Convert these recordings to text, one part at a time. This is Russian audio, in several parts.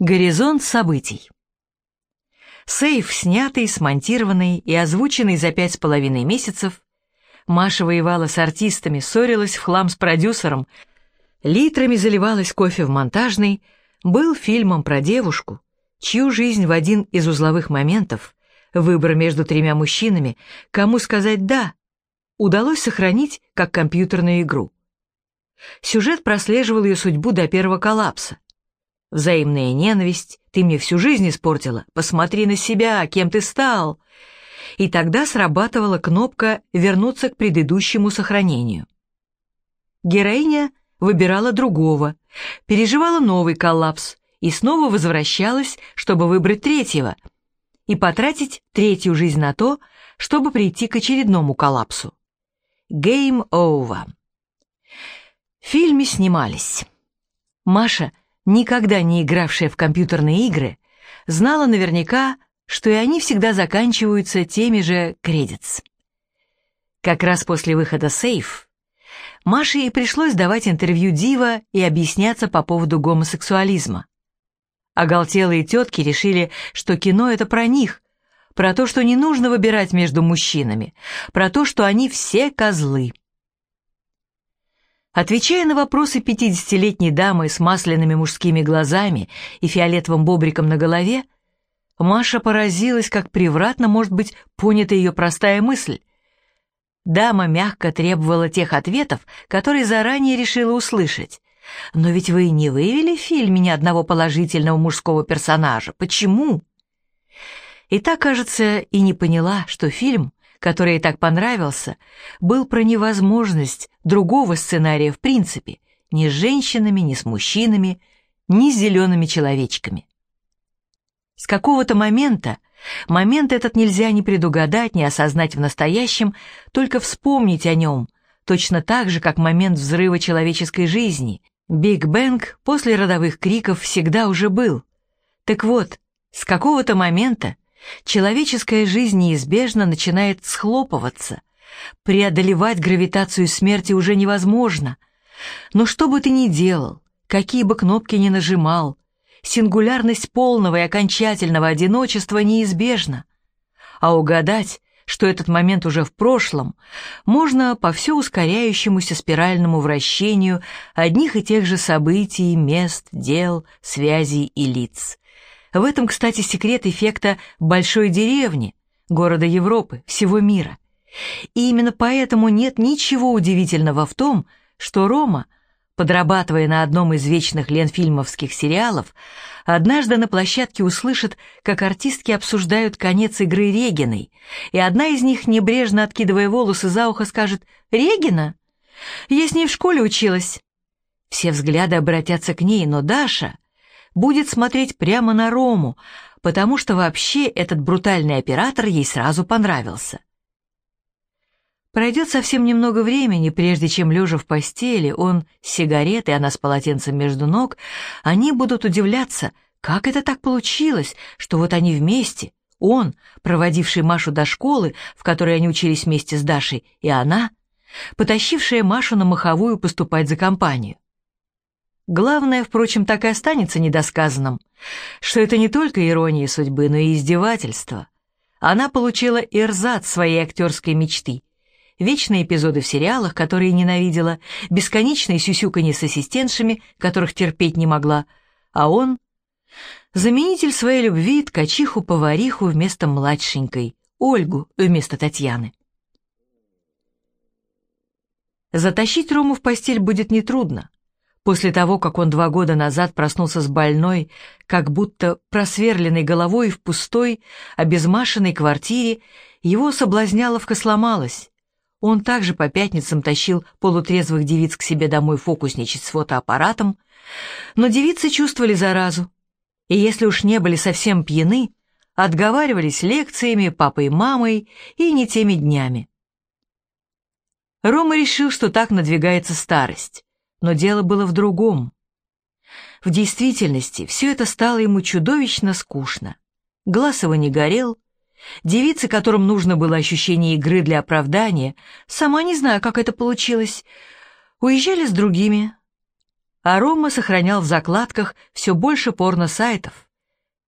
Горизонт событий. Сейф, снятый, смонтированный и озвученный за пять с половиной месяцев, Маша воевала с артистами, ссорилась в хлам с продюсером, литрами заливалась кофе в монтажный, был фильмом про девушку, чью жизнь в один из узловых моментов, выбор между тремя мужчинами, кому сказать «да», удалось сохранить как компьютерную игру. Сюжет прослеживал ее судьбу до первого коллапса, Взаимная ненависть, ты мне всю жизнь испортила, посмотри на себя, кем ты стал. И тогда срабатывала кнопка «Вернуться к предыдущему сохранению». Героиня выбирала другого, переживала новый коллапс и снова возвращалась, чтобы выбрать третьего и потратить третью жизнь на то, чтобы прийти к очередному коллапсу. Game over. В фильме снимались. Маша — никогда не игравшая в компьютерные игры, знала наверняка, что и они всегда заканчиваются теми же кредитс. Как раз после выхода «Сейф» Маше и пришлось давать интервью Дива и объясняться по поводу гомосексуализма. Оголтелые тетки решили, что кино — это про них, про то, что не нужно выбирать между мужчинами, про то, что они все козлы. Отвечая на вопросы пятидесятилетней дамы с масляными мужскими глазами и фиолетовым бобриком на голове, Маша поразилась, как превратно может быть понята ее простая мысль. Дама мягко требовала тех ответов, которые заранее решила услышать. «Но ведь вы не вывели в фильме ни одного положительного мужского персонажа. Почему?» И так, кажется, и не поняла, что фильм который ей так понравился, был про невозможность другого сценария в принципе, ни с женщинами, ни с мужчинами, ни с зелеными человечками. С какого-то момента, момент этот нельзя ни предугадать, ни осознать в настоящем, только вспомнить о нем, точно так же, как момент взрыва человеческой жизни. Биг Бэнг после родовых криков всегда уже был. Так вот, с какого-то момента Человеческая жизнь неизбежно начинает схлопываться. Преодолевать гравитацию смерти уже невозможно. Но что бы ты ни делал, какие бы кнопки ни нажимал, сингулярность полного и окончательного одиночества неизбежна. А угадать, что этот момент уже в прошлом, можно по все ускоряющемуся спиральному вращению одних и тех же событий, мест, дел, связей и лиц. В этом, кстати, секрет эффекта большой деревни, города Европы, всего мира. И именно поэтому нет ничего удивительного в том, что Рома, подрабатывая на одном из вечных ленфильмовских сериалов, однажды на площадке услышит, как артистки обсуждают конец игры Региной, и одна из них, небрежно откидывая волосы за ухо, скажет «Регина? Я с ней в школе училась». Все взгляды обратятся к ней, но Даша будет смотреть прямо на Рому, потому что вообще этот брутальный оператор ей сразу понравился. Пройдет совсем немного времени, прежде чем, лежа в постели, он с сигаретой, она с полотенцем между ног, они будут удивляться, как это так получилось, что вот они вместе, он, проводивший Машу до школы, в которой они учились вместе с Дашей, и она, потащившая Машу на маховую поступать за компанию. Главное, впрочем, так и останется недосказанным, что это не только ирония судьбы, но и издевательство. Она получила эрзац своей актерской мечты. Вечные эпизоды в сериалах, которые ненавидела, бесконечные сюсюканье с ассистентшами, которых терпеть не могла, а он — заменитель своей любви ткачиху-повариху вместо младшенькой, Ольгу вместо Татьяны. Затащить Рому в постель будет нетрудно. После того, как он два года назад проснулся с больной, как будто просверленной головой в пустой, обезмашенной квартире, его соблазняловка сломалась. Он также по пятницам тащил полутрезвых девиц к себе домой фокусничать с фотоаппаратом, но девицы чувствовали заразу, и если уж не были совсем пьяны, отговаривались лекциями, папой мамой и не теми днями. Рома решил, что так надвигается старость. Но дело было в другом. В действительности все это стало ему чудовищно скучно. Глаз его не горел, девицы, которым нужно было ощущение игры для оправдания, сама не знаю, как это получилось, уезжали с другими. А Рома сохранял в закладках все больше порно-сайтов.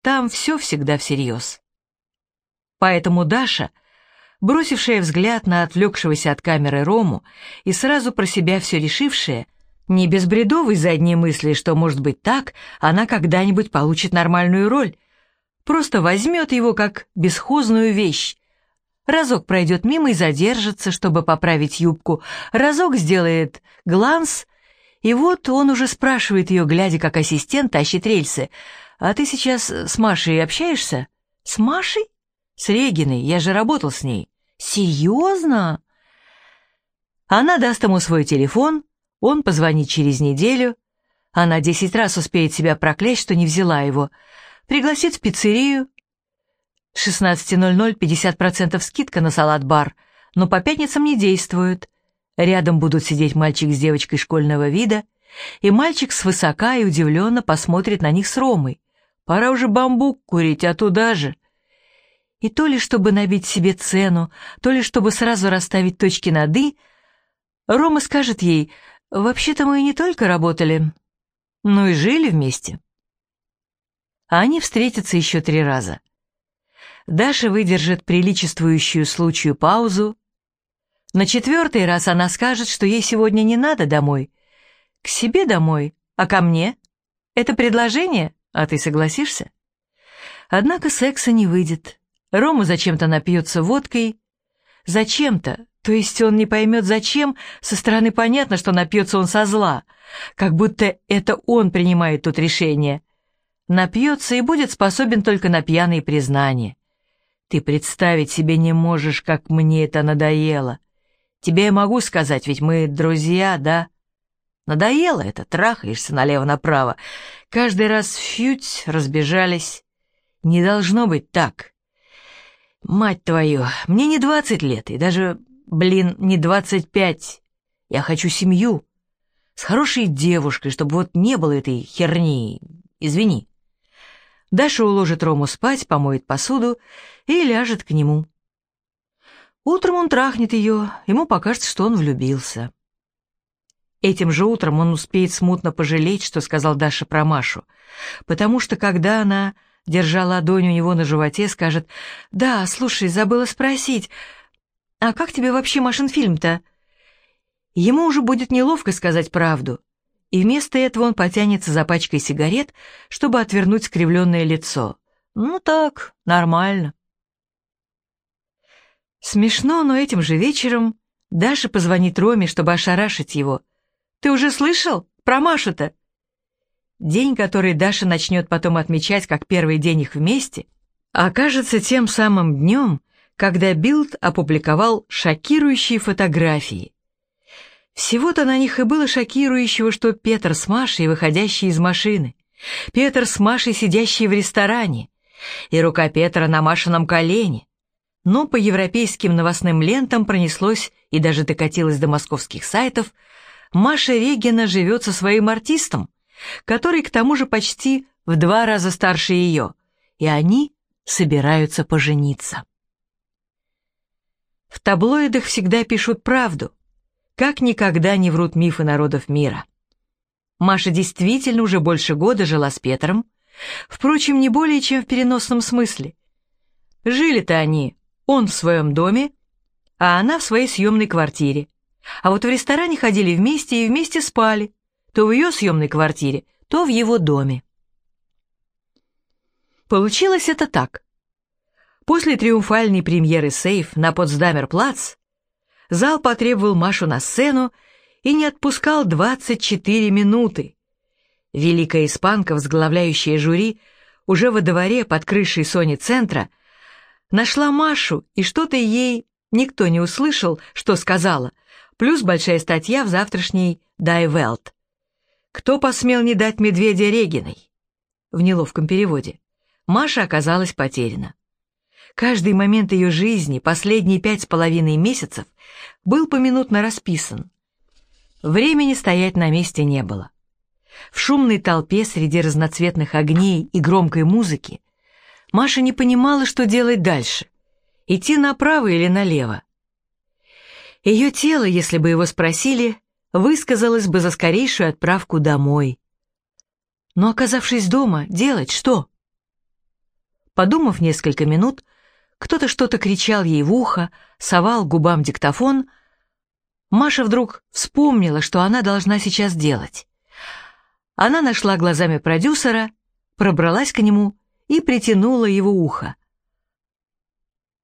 Там все всегда всерьез. Поэтому Даша, бросившая взгляд на отвлекшегося от камеры Рому и сразу про себя все решившая, не без бредовой задней мысли, что, может быть, так она когда-нибудь получит нормальную роль, просто возьмет его как бесхозную вещь, разок пройдет мимо и задержится, чтобы поправить юбку, разок сделает гланс, и вот он уже спрашивает ее, глядя, как ассистент тащит рельсы, «А ты сейчас с Машей общаешься?» «С Машей?» «С Региной, я же работал с ней». «Серьезно?» Она даст ему свой телефон, он позвонит через неделю, она десять раз успеет себя проклясть, что не взяла его, пригласит в пиццерию, 16.00 50% скидка на салат-бар, но по пятницам не действует. Рядом будут сидеть мальчик с девочкой школьного вида, и мальчик свысока и удивленно посмотрит на них с Ромой. Пора уже бамбук курить, а туда же. И то ли чтобы набить себе цену, то ли чтобы сразу расставить точки над «и», Рома скажет ей, «Вообще-то мы не только работали, но и жили вместе». А они встретятся еще три раза. Даша выдержит приличествующую случаю паузу. На четвертый раз она скажет, что ей сегодня не надо домой. К себе домой, а ко мне? Это предложение, а ты согласишься? Однако секса не выйдет. Рома зачем-то напьется водкой. Зачем-то, то есть он не поймет зачем, со стороны понятно, что напьется он со зла, как будто это он принимает тут решение. Напьется и будет способен только на пьяные признания. Ты представить себе не можешь, как мне это надоело. Тебе я могу сказать, ведь мы друзья, да? Надоело это, трахаешься налево-направо. Каждый раз фють, разбежались. Не должно быть так. Мать твою, мне не двадцать лет, и даже, блин, не двадцать пять. Я хочу семью. С хорошей девушкой, чтобы вот не было этой херни. Извини. Даша уложит Рому спать, помоет посуду и ляжет к нему. Утром он трахнет ее, ему покажется, что он влюбился. Этим же утром он успеет смутно пожалеть, что сказал Даша про Машу, потому что когда она, держа ладонь у него на животе, скажет «Да, слушай, забыла спросить, а как тебе вообще Машин фильм-то?» Ему уже будет неловко сказать правду, и вместо этого он потянется за пачкой сигарет, чтобы отвернуть скривленное лицо. Ну так, нормально. Смешно, но этим же вечером Даша позвонит Роме, чтобы ошарашить его. «Ты уже слышал? Про Машу-то?» День, который Даша начнет потом отмечать как первый день их вместе, окажется тем самым днем, когда Билд опубликовал шокирующие фотографии, всего-то на них и было шокирующего, что Петр с Машей, выходящие из машины, Петр с Машей, сидящие в ресторане, и рука Петра на Машином колене. Но по европейским новостным лентам пронеслось и даже докатилось до московских сайтов, Маша Регина живет со своим артистом, который к тому же почти в два раза старше ее, и они собираются пожениться. В таблоидах всегда пишут правду, как никогда не врут мифы народов мира. Маша действительно уже больше года жила с Петром, впрочем, не более чем в переносном смысле. Жили-то они, он в своем доме, а она в своей съемной квартире. А вот в ресторане ходили вместе и вместе спали, то в ее съемной квартире, то в его доме. Получилось это так. После триумфальной премьеры «Сейф» на Потсдамер-плац Зал потребовал Машу на сцену и не отпускал 24 минуты. Великая испанка, возглавляющая жюри, уже во дворе под крышей Сони-центра, нашла Машу, и что-то ей никто не услышал, что сказала, плюс большая статья в завтрашней «Дай Велт». «Кто посмел не дать медведя Региной?» В неловком переводе. Маша оказалась потеряна. Каждый момент ее жизни, последние пять с половиной месяцев, был поминутно расписан. Времени стоять на месте не было. В шумной толпе среди разноцветных огней и громкой музыки Маша не понимала, что делать дальше. Идти направо или налево. Ее тело, если бы его спросили, высказалась бы за скорейшую отправку домой. Но, оказавшись дома, делать что? Подумав несколько минут, кто-то что-то кричал ей в ухо, совал губам диктофон. Маша вдруг вспомнила, что она должна сейчас делать. Она нашла глазами продюсера, пробралась к нему и притянула его ухо.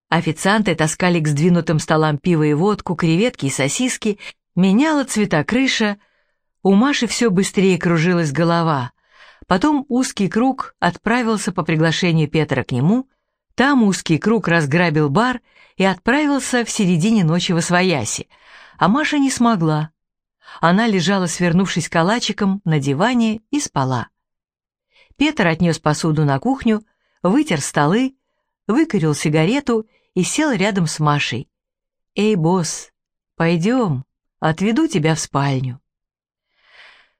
Официанты таскали к сдвинутым столам пиво и водку, креветки и сосиски, меняла цвета крыша, у Маши все быстрее кружилась голова. Потом узкий круг отправился по приглашению Петра к нему, там узкий круг разграбил бар и отправился в середине ночи во свояси, а Маша не смогла. Она лежала, свернувшись калачиком, на диване и спала. Петр отнес посуду на кухню, вытер столы, выкурил сигарету и сел рядом с Машей. «Эй, босс, пойдем, отведу тебя в спальню».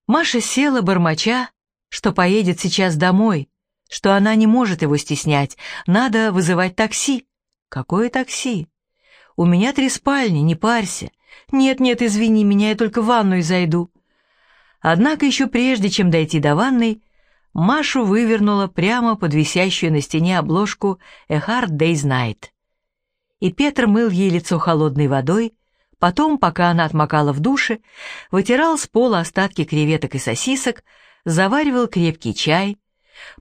Маша села, бормоча, что поедет сейчас домой, что она не может его стеснять, надо вызывать такси. Какое такси? У меня три спальни, не парься. Нет-нет, извини меня, я только в ванную зайду. Однако еще прежде, чем дойти до ванной, Машу вывернула прямо под висящую на стене обложку «A Hard Day's Night». И Петр мыл ей лицо холодной водой, потом, пока она отмокала в душе, вытирал с пола остатки креветок и сосисок, заваривал крепкий чай,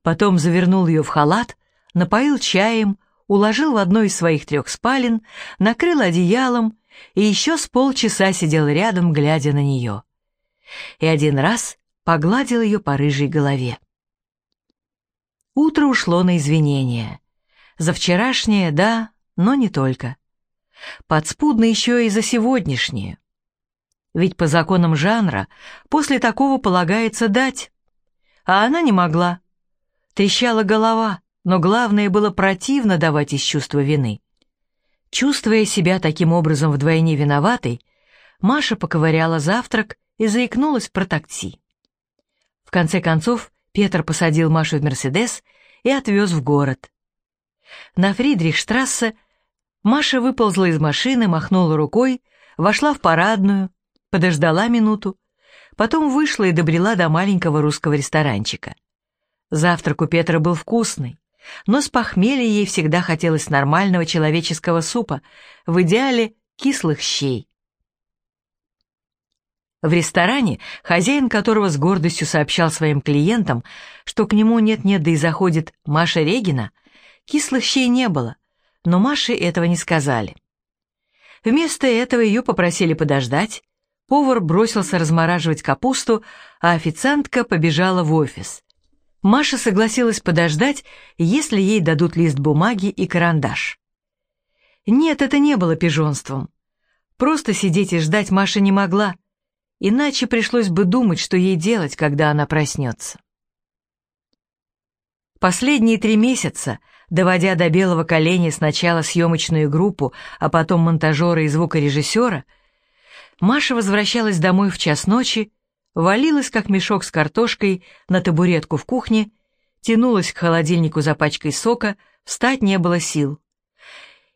потом завернул ее в халат, напоил чаем, уложил в одну из своих трех спален, накрыл одеялом и еще с полчаса сидел рядом, глядя на нее. И один раз погладил ее по рыжей голове. Утро ушло на извинения. За вчерашнее, да, но не только. Подспудно еще и за сегодняшнее. Ведь по законам жанра после такого полагается дать. А она не могла. Трещала голова, но главное было противно давать из чувства вины. Чувствуя себя таким образом вдвойне виноватой, Маша поковыряла завтрак и заикнулась про такси. В конце концов, Петр посадил Машу в «Мерседес» и отвез в город. На Фридрихштрассе Маша выползла из машины, махнула рукой, вошла в парадную, подождала минуту, потом вышла и добрела до маленького русского ресторанчика. Завтрак у Петра был вкусный, но с похмелья ей всегда хотелось нормального человеческого супа, в идеале кислых щей. В ресторане, хозяин которого с гордостью сообщал своим клиентам, что к нему нет-нет, да и заходит Маша Регина, кислых щей не было, но Маше этого не сказали. Вместо этого ее попросили подождать, повар бросился размораживать капусту, а официантка побежала в офис. Маша согласилась подождать, если ей дадут лист бумаги и карандаш. Нет, это не было пижонством. Просто сидеть и ждать Маша не могла, иначе пришлось бы думать, что ей делать, когда она проснется. Последние три месяца доводя до белого коленя сначала съемочную группу, а потом монтажера и звукорежиссера, Маша возвращалась домой в час ночи, валилась, как мешок с картошкой, на табуретку в кухне, тянулась к холодильнику за пачкой сока, встать не было сил.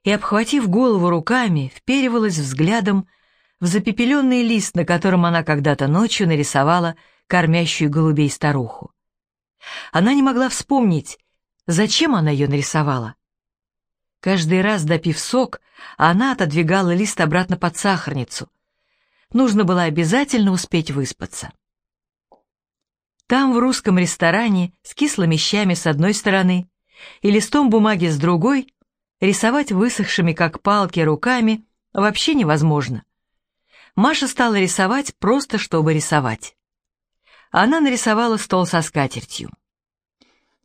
И, обхватив голову руками, вперивалась взглядом в запепеленный лист, на котором она когда-то ночью нарисовала кормящую голубей старуху. Она не могла вспомнить, Зачем она ее нарисовала? Каждый раз, допив сок, она отодвигала лист обратно под сахарницу. Нужно было обязательно успеть выспаться. Там, в русском ресторане, с кислыми щами с одной стороны и листом бумаги с другой, рисовать высохшими, как палки, руками вообще невозможно. Маша стала рисовать просто, чтобы рисовать. Она нарисовала стол со скатертью.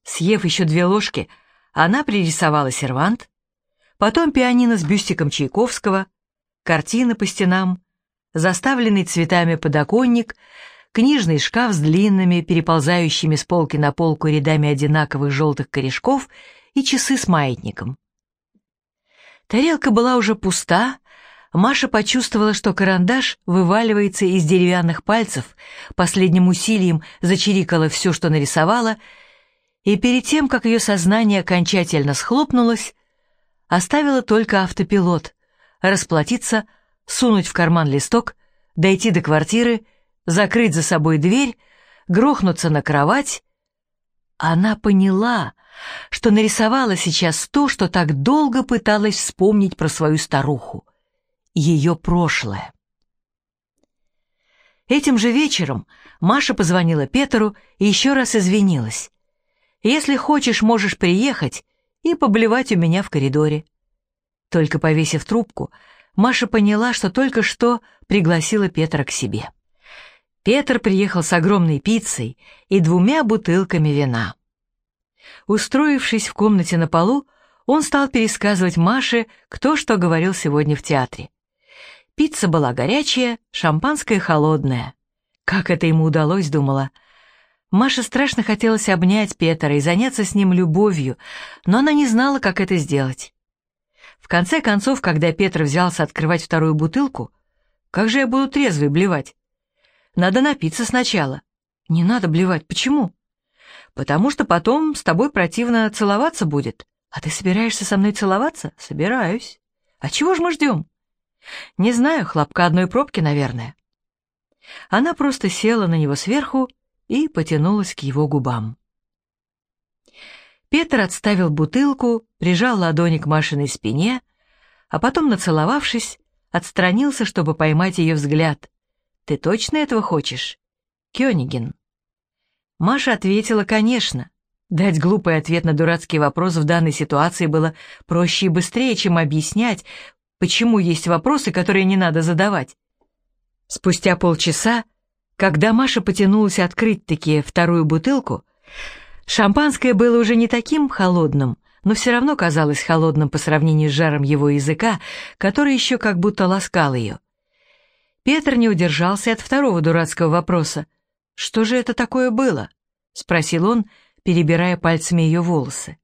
Съев еще две ложки, она пририсовала сервант, потом пианино с бюстиком Чайковского, картины по стенам, заставленный цветами подоконник, книжный шкаф с длинными, переползающими с полки на полку рядами одинаковых желтых корешков и часы с маятником. Тарелка была уже пуста, Маша почувствовала, что карандаш вываливается из деревянных пальцев, последним усилием зачирикала все, что нарисовала — и перед тем, как ее сознание окончательно схлопнулось, оставила только автопилот, расплатиться, сунуть в карман листок, дойти до квартиры, закрыть за собой дверь, грохнуться на кровать. Она поняла, что нарисовала сейчас то, что так долго пыталась вспомнить про свою старуху. Ее прошлое. Этим же вечером Маша позвонила Петру и еще раз извинилась. «Если хочешь, можешь приехать и поблевать у меня в коридоре». Только повесив трубку, Маша поняла, что только что пригласила Петра к себе. Петр приехал с огромной пиццей и двумя бутылками вина. Устроившись в комнате на полу, он стал пересказывать Маше, кто что говорил сегодня в театре. Пицца была горячая, шампанское холодное. Как это ему удалось, думала. Маше страшно хотелось обнять Петра и заняться с ним любовью, но она не знала, как это сделать. В конце концов, когда Петр взялся открывать вторую бутылку, как же я буду трезвый блевать? Надо напиться сначала. Не надо блевать. Почему? Потому что потом с тобой противно целоваться будет. А ты собираешься со мной целоваться? Собираюсь. А чего ж мы ждем? Не знаю, хлопка одной пробки, наверное. Она просто села на него сверху и потянулась к его губам. Петр отставил бутылку, прижал ладони к Машиной спине, а потом, нацеловавшись, отстранился, чтобы поймать ее взгляд. «Ты точно этого хочешь?» «Кёнигин». Маша ответила «конечно». Дать глупый ответ на дурацкий вопрос в данной ситуации было проще и быстрее, чем объяснять, почему есть вопросы, которые не надо задавать. Спустя полчаса, когда Маша потянулась открыть таки вторую бутылку, шампанское было уже не таким холодным, но все равно казалось холодным по сравнению с жаром его языка, который еще как будто ласкал ее. Петр не удержался от второго дурацкого вопроса. «Что же это такое было?» — спросил он, перебирая пальцами ее волосы.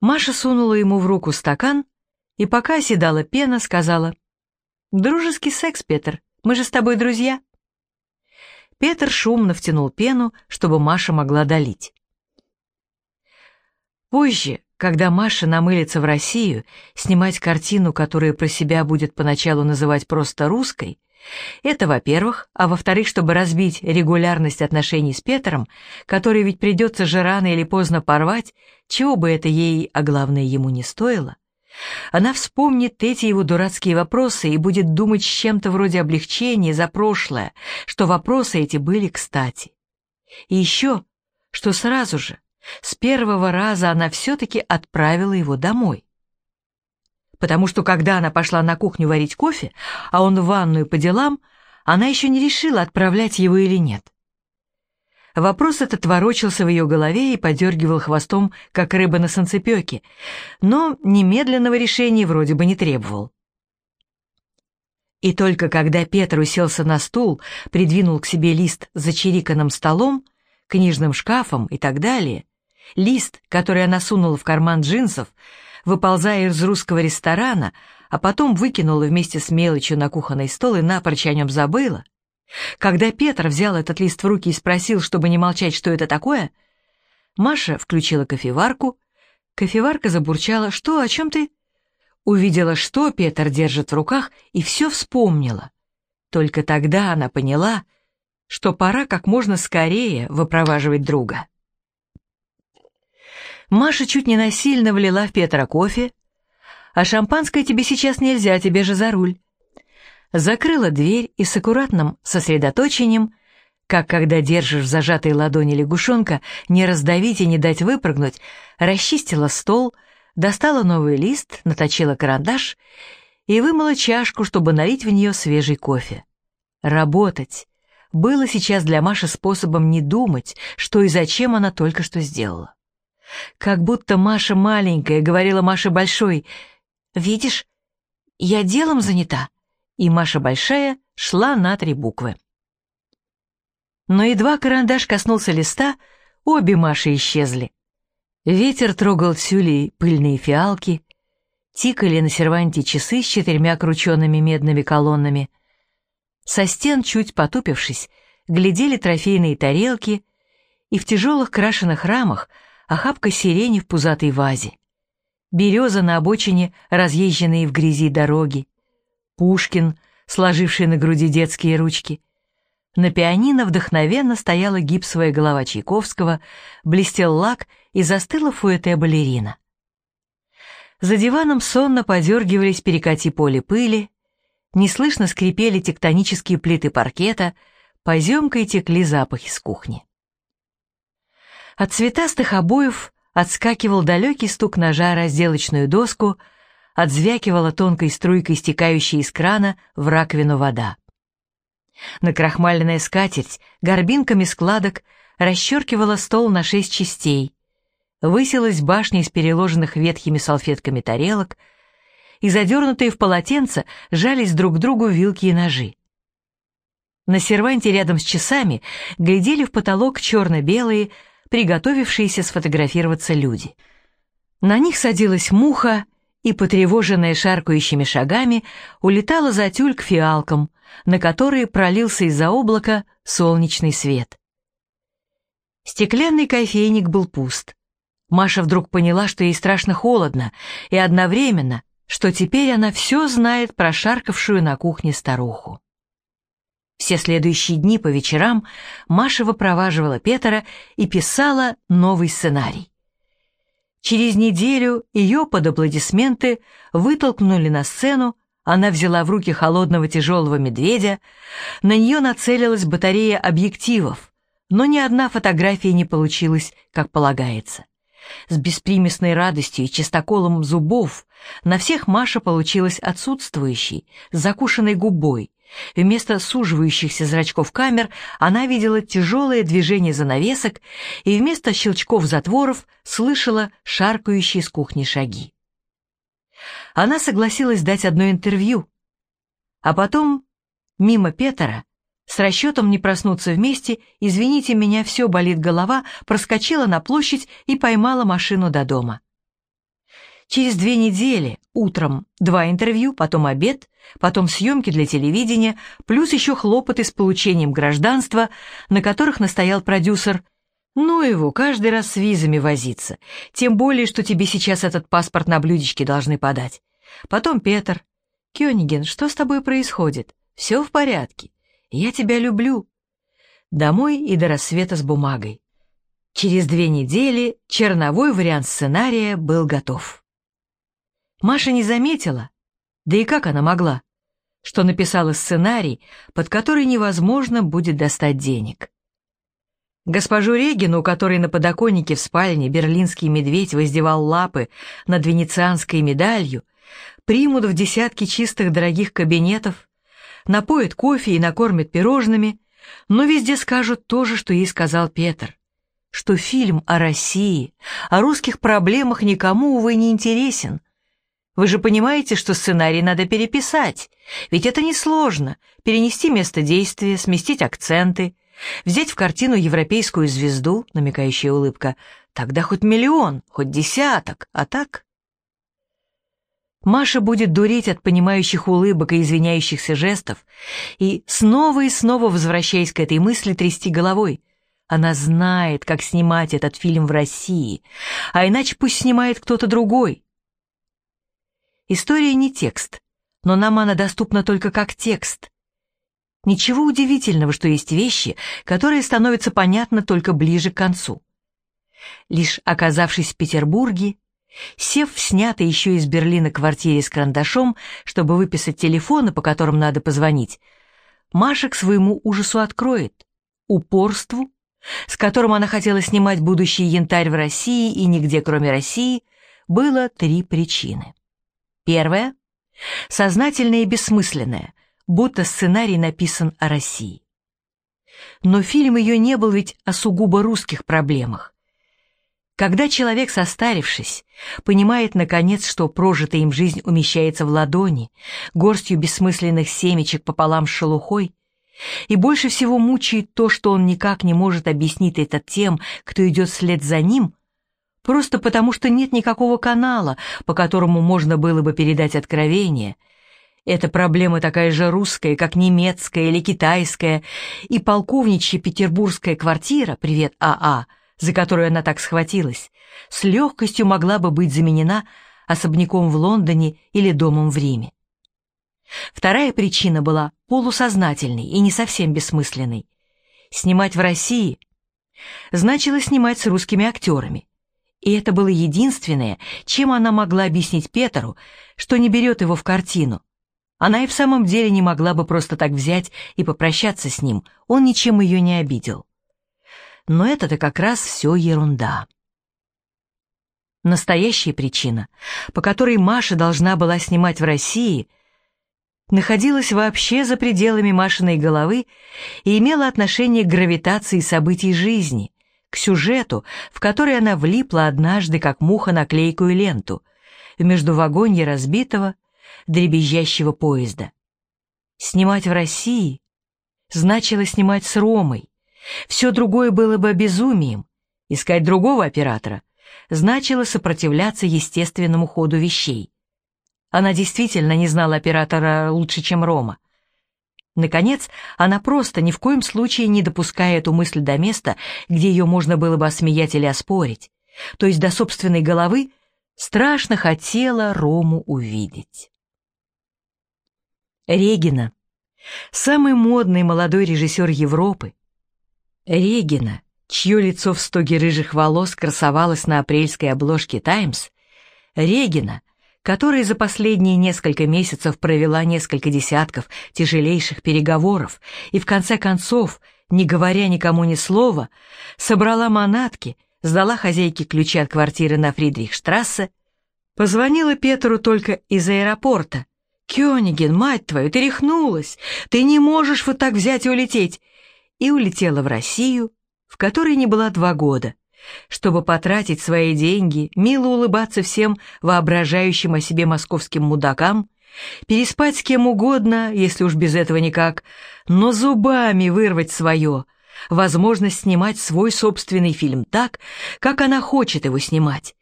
Маша сунула ему в руку стакан и пока оседала пена, сказала, «Дружеский секс, Петр, мы же с тобой друзья». Петр шумно втянул пену, чтобы Маша могла долить. Позже, когда Маша намылится в Россию, снимать картину, которую про себя будет поначалу называть просто русской, это, во-первых, а во-вторых, чтобы разбить регулярность отношений с Петром, который ведь придется же рано или поздно порвать, чего бы это ей, а главное ему не стоило, она вспомнит эти его дурацкие вопросы и будет думать с чем-то вроде облегчения за прошлое, что вопросы эти были кстати. И еще, что сразу же, с первого раза она все-таки отправила его домой. Потому что когда она пошла на кухню варить кофе, а он в ванную по делам, она еще не решила, отправлять его или нет. Вопрос этот ворочался в ее голове и подергивал хвостом, как рыба на санцепёке, но немедленного решения вроде бы не требовал. И только когда Петр уселся на стул, придвинул к себе лист за чириканным столом, книжным шкафом и так далее, лист, который она сунула в карман джинсов, выползая из русского ресторана, а потом выкинула вместе с мелочью на кухонный стол и напрочь о нем забыла, когда Петр взял этот лист в руки и спросил, чтобы не молчать, что это такое, Маша включила кофеварку. Кофеварка забурчала «Что, о чем ты?» Увидела, что Петр держит в руках, и все вспомнила. Только тогда она поняла, что пора как можно скорее выпроваживать друга. Маша чуть не насильно влила в Петра кофе, а шампанское тебе сейчас нельзя, тебе же за руль закрыла дверь и с аккуратным сосредоточением, как когда держишь в зажатой ладони лягушонка, не раздавить и не дать выпрыгнуть, расчистила стол, достала новый лист, наточила карандаш и вымыла чашку, чтобы налить в нее свежий кофе. Работать было сейчас для Маши способом не думать, что и зачем она только что сделала. Как будто Маша маленькая говорила Маше большой, «Видишь, я делом занята» и Маша Большая шла на три буквы. Но едва карандаш коснулся листа, обе Маши исчезли. Ветер трогал тюли пыльные фиалки, тикали на серванте часы с четырьмя крученными медными колоннами. Со стен, чуть потупившись, глядели трофейные тарелки, и в тяжелых крашеных рамах охапка сирени в пузатой вазе. Береза на обочине, разъезженные в грязи дороги, Пушкин сложивший на груди детские ручки. На пианино вдохновенно стояла гипсовая голова Чайковского, блестел лак и застыла фуэте балерина. За диваном сонно подергивались перекати поле пыли, неслышно скрипели тектонические плиты паркета, поземкой текли запахи с кухни. От цветастых обоев отскакивал далекий стук ножа разделочную доску, отзвякивала тонкой струйкой стекающая из крана в раковину вода. Накрахмаленная скатерть горбинками складок расчеркивала стол на шесть частей. Высилась башня из переложенных ветхими салфетками тарелок, и задернутые в полотенце жались друг к другу вилки и ножи. На серванте рядом с часами глядели в потолок черно-белые, приготовившиеся сфотографироваться люди. На них садилась муха и, потревоженная шаркающими шагами, улетала за тюль к фиалкам, на которые пролился из-за облака солнечный свет. Стеклянный кофейник был пуст. Маша вдруг поняла, что ей страшно холодно, и одновременно, что теперь она все знает про шаркавшую на кухне старуху. Все следующие дни по вечерам Маша выпроваживала Петера и писала новый сценарий. Через неделю ее под аплодисменты вытолкнули на сцену, она взяла в руки холодного тяжелого медведя, на нее нацелилась батарея объективов, но ни одна фотография не получилась, как полагается. С беспримесной радостью и чистоколом зубов на всех Маша получилась отсутствующей, с закушенной губой. Вместо суживающихся зрачков камер она видела тяжелое движение занавесок и вместо щелчков затворов слышала шаркающие с кухни шаги она согласилась дать одно интервью. А потом, мимо Петера, с расчетом не проснуться вместе, извините меня, все болит голова, проскочила на площадь и поймала машину до дома. Через две недели, утром, два интервью, потом обед, потом съемки для телевидения, плюс еще хлопоты с получением гражданства, на которых настоял продюсер. Ну его, каждый раз с визами возиться, тем более, что тебе сейчас этот паспорт на блюдечке должны подать. Потом Петр. «Кёниген, что с тобой происходит? Все в порядке. Я тебя люблю». Домой и до рассвета с бумагой. Через две недели черновой вариант сценария был готов. Маша не заметила, да и как она могла, что написала сценарий, под который невозможно будет достать денег. Госпожу Регину, у которой на подоконнике в спальне берлинский медведь воздевал лапы над венецианской медалью, примут в десятки чистых дорогих кабинетов, напоят кофе и накормят пирожными, но везде скажут то же, что ей сказал Петр, что фильм о России, о русских проблемах никому, увы, не интересен. Вы же понимаете, что сценарий надо переписать, ведь это несложно, перенести место действия, сместить акценты, взять в картину европейскую звезду, намекающая улыбка, тогда хоть миллион, хоть десяток, а так... Маша будет дуреть от понимающих улыбок и извиняющихся жестов и снова и снова, возвращаясь к этой мысли, трясти головой. Она знает, как снимать этот фильм в России, а иначе пусть снимает кто-то другой. История не текст, но нам она доступна только как текст. Ничего удивительного, что есть вещи, которые становятся понятны только ближе к концу. Лишь оказавшись в Петербурге, Сев в снятой еще из Берлина квартире с карандашом, чтобы выписать телефоны, по которым надо позвонить, Маша к своему ужасу откроет. Упорству, с которым она хотела снимать будущий янтарь в России и нигде кроме России, было три причины. Первая — сознательная и бессмысленная, будто сценарий написан о России. Но фильм ее не был ведь о сугубо русских проблемах. Когда человек, состарившись, понимает, наконец, что прожитая им жизнь умещается в ладони, горстью бессмысленных семечек пополам с шелухой, и больше всего мучает то, что он никак не может объяснить это тем, кто идет вслед за ним, просто потому что нет никакого канала, по которому можно было бы передать откровение. Эта проблема такая же русская, как немецкая или китайская, и полковничья петербургская квартира, привет, АА, за которую она так схватилась, с легкостью могла бы быть заменена особняком в Лондоне или домом в Риме. Вторая причина была полусознательной и не совсем бессмысленной. Снимать в России значило снимать с русскими актерами. И это было единственное, чем она могла объяснить Петеру, что не берет его в картину. Она и в самом деле не могла бы просто так взять и попрощаться с ним, он ничем ее не обидел. Но это-то как раз все ерунда. Настоящая причина, по которой Маша должна была снимать в России, находилась вообще за пределами Машиной головы и имела отношение к гравитации событий жизни, к сюжету, в который она влипла однажды, как муха на клейкую ленту, в междувагонье разбитого, дребезжащего поезда. Снимать в России значило снимать с Ромой. Все другое было бы безумием. Искать другого оператора значило сопротивляться естественному ходу вещей. Она действительно не знала оператора лучше, чем Рома. Наконец, она просто ни в коем случае не допуская эту мысль до места, где ее можно было бы осмеять или оспорить, то есть до собственной головы, страшно хотела Рому увидеть. Регина, самый модный молодой режиссер Европы. Регина, чье лицо в стоге рыжих волос красовалось на апрельской обложке «Таймс», Регина, которая за последние несколько месяцев провела несколько десятков тяжелейших переговоров и в конце концов, не говоря никому ни слова, собрала манатки, сдала хозяйке ключи от квартиры на Фридрихштрассе, позвонила Петру только из аэропорта, «Кёниген, мать твою, ты рехнулась! Ты не можешь вот так взять и улететь!» И улетела в Россию, в которой не была два года, чтобы потратить свои деньги, мило улыбаться всем воображающим о себе московским мудакам, переспать с кем угодно, если уж без этого никак, но зубами вырвать свое, возможность снимать свой собственный фильм так, как она хочет его снимать.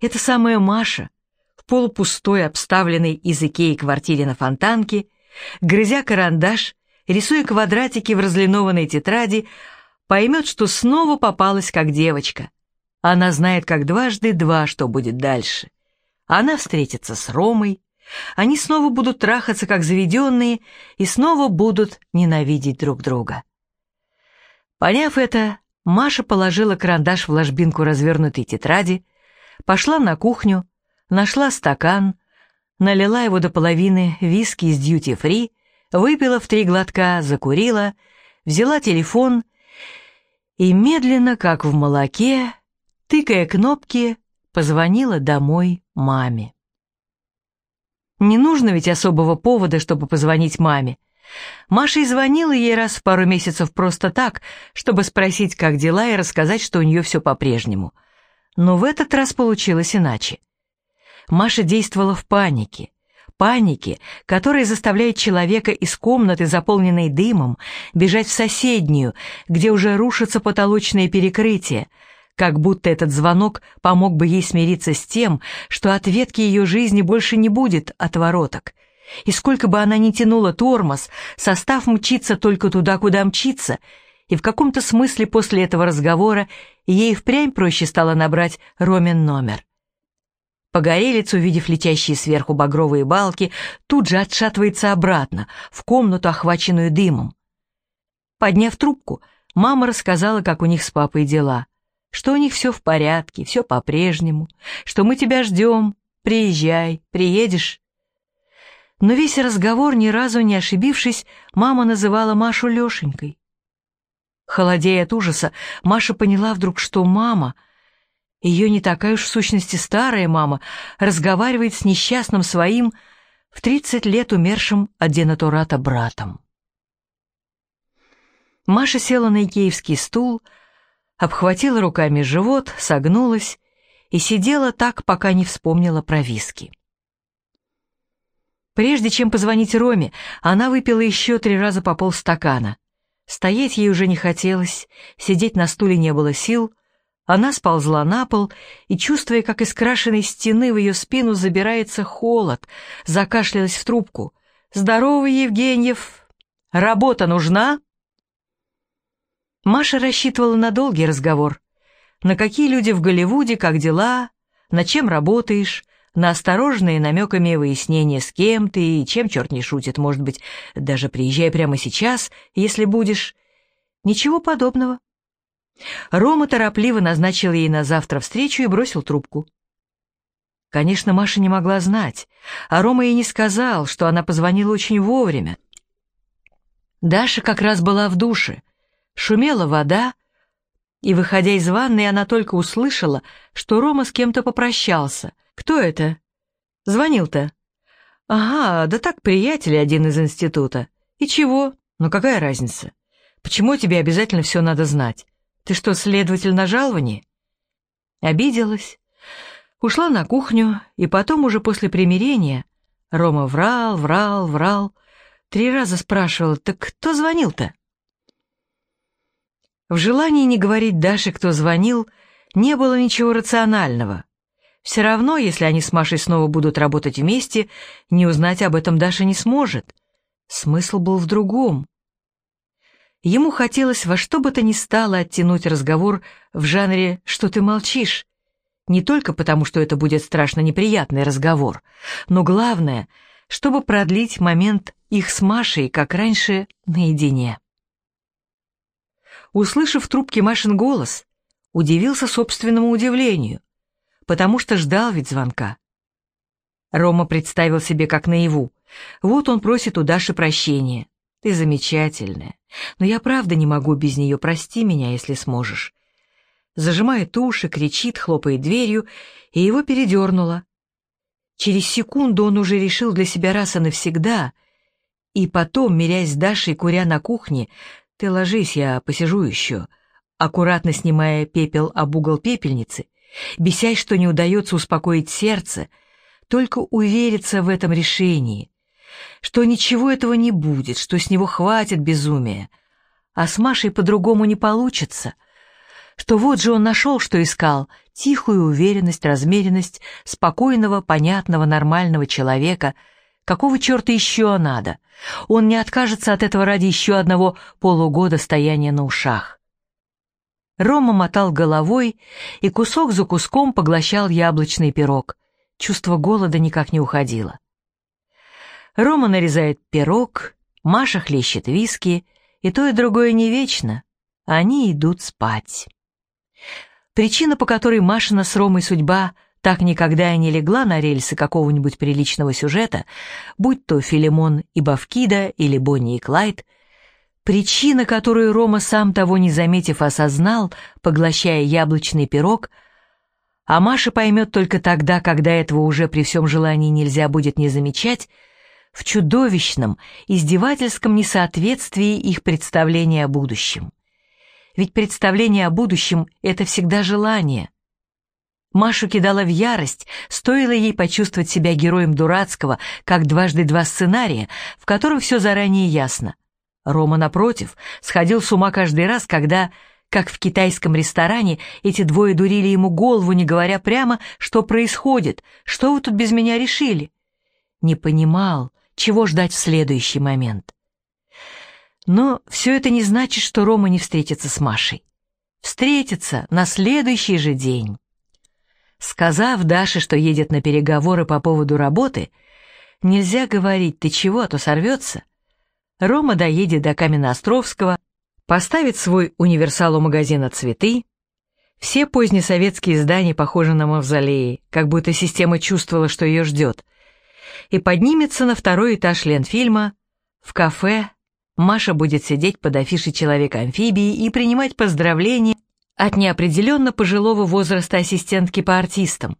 Это самая Маша, полупустой, обставленной из Икеи квартире на Фонтанке, грызя карандаш, рисуя квадратики в разлинованной тетради, поймет, что снова попалась как девочка. Она знает как дважды два, что будет дальше. Она встретится с Ромой, они снова будут трахаться как заведенные и снова будут ненавидеть друг друга. Поняв это, Маша положила карандаш в ложбинку развернутой тетради, пошла на кухню, нашла стакан, налила его до половины виски из дьюти-фри, выпила в три глотка, закурила, взяла телефон и медленно, как в молоке, тыкая кнопки, позвонила домой маме. Не нужно ведь особого повода, чтобы позвонить маме. Маша и звонила ей раз в пару месяцев просто так, чтобы спросить, как дела, и рассказать, что у нее все по-прежнему. Но в этот раз получилось иначе. Маша действовала в панике. Панике, которая заставляет человека из комнаты, заполненной дымом, бежать в соседнюю, где уже рушатся потолочные перекрытия, как будто этот звонок помог бы ей смириться с тем, что от ветки ее жизни больше не будет отвороток. И сколько бы она ни тянула тормоз, состав мчится только туда, куда мчится, и в каком-то смысле после этого разговора ей впрямь проще стало набрать Ромин номер. Погорелец, увидев летящие сверху багровые балки, тут же отшатывается обратно, в комнату, охваченную дымом. Подняв трубку, мама рассказала, как у них с папой дела, что у них все в порядке, все по-прежнему, что мы тебя ждем, приезжай, приедешь. Но весь разговор, ни разу не ошибившись, мама называла Машу Лешенькой. Холодея от ужаса, Маша поняла вдруг, что мама — ее не такая уж в сущности старая мама разговаривает с несчастным своим в 30 лет умершим от денатурата братом. Маша села на икеевский стул, обхватила руками живот, согнулась и сидела так, пока не вспомнила про виски. Прежде чем позвонить Роме, она выпила еще три раза по полстакана. Стоять ей уже не хотелось, сидеть на стуле не было сил — она сползла на пол и, чувствуя, как из крашеной стены в ее спину забирается холод, закашлялась в трубку. «Здорово, Евгеньев! Работа нужна?» Маша рассчитывала на долгий разговор. На какие люди в Голливуде, как дела, на чем работаешь, на осторожные намеками выяснения, с кем ты и чем черт не шутит, может быть, даже приезжай прямо сейчас, если будешь. Ничего подобного. Рома торопливо назначил ей на завтра встречу и бросил трубку. Конечно, Маша не могла знать, а Рома ей не сказал, что она позвонила очень вовремя. Даша как раз была в душе. Шумела вода, и, выходя из ванной, она только услышала, что Рома с кем-то попрощался. «Кто это?» «Звонил-то?» «Ага, да так, приятель один из института. И чего? Ну какая разница? Почему тебе обязательно все надо знать? Ты что, следователь на жаловании?» Обиделась. Ушла на кухню, и потом уже после примирения Рома врал, врал, врал. Три раза спрашивал, так кто звонил-то? В желании не говорить Даше, кто звонил, не было ничего рационального. Все равно, если они с Машей снова будут работать вместе, не узнать об этом Даша не сможет. Смысл был в другом. Ему хотелось во что бы то ни стало оттянуть разговор в жанре «что ты молчишь», не только потому, что это будет страшно неприятный разговор, но главное, чтобы продлить момент их с Машей, как раньше, наедине. Услышав в трубке Машин голос, удивился собственному удивлению, потому что ждал ведь звонка. Рома представил себе как наяву. Вот он просит у Даши прощения. Ты замечательная, но я правда не могу без нее, прости меня, если сможешь. Зажимает уши, кричит, хлопает дверью, и его передернуло. Через секунду он уже решил для себя раз и навсегда, и потом, мирясь с Дашей, куря на кухне, «Ты ложись, я посижу еще», аккуратно снимая пепел об угол пепельницы, бесясь, что не удается успокоить сердце, только увериться в этом решении, что ничего этого не будет, что с него хватит безумия, а с Машей по-другому не получится, что вот же он нашел, что искал, тихую уверенность, размеренность спокойного, понятного, нормального человека — Какого черта еще надо? Он не откажется от этого ради еще одного полугода стояния на ушах. Рома мотал головой и кусок за куском поглощал яблочный пирог. Чувство голода никак не уходило. Рома нарезает пирог, Маша хлещет виски, и то и другое не вечно. Они идут спать. Причина, по которой Машина с Ромой судьба так никогда и не легла на рельсы какого-нибудь приличного сюжета, будь то Филимон и Бавкида или Бонни и Клайд, причина, которую Рома сам того не заметив осознал, поглощая яблочный пирог, а Маша поймет только тогда, когда этого уже при всем желании нельзя будет не замечать, в чудовищном, издевательском несоответствии их представления о будущем. Ведь представление о будущем — это всегда желание — Машу кидала в ярость, стоило ей почувствовать себя героем дурацкого, как дважды два сценария, в котором все заранее ясно. Рома, напротив, сходил с ума каждый раз, когда, как в китайском ресторане, эти двое дурили ему голову, не говоря прямо, что происходит, что вы тут без меня решили. Не понимал, чего ждать в следующий момент. Но все это не значит, что Рома не встретится с Машей. Встретится на следующий же день. Сказав Даше, что едет на переговоры по поводу работы, нельзя говорить «ты чего, а то сорвется». Рома доедет до Каменноостровского, поставит свой универсал у магазина «Цветы». Все позднесоветские здания похожи на мавзолеи, как будто система чувствовала, что ее ждет. И поднимется на второй этаж Ленфильма, в кафе, Маша будет сидеть под афишей «Человек-амфибии» и принимать поздравления от неопределенно пожилого возраста ассистентки по артистам.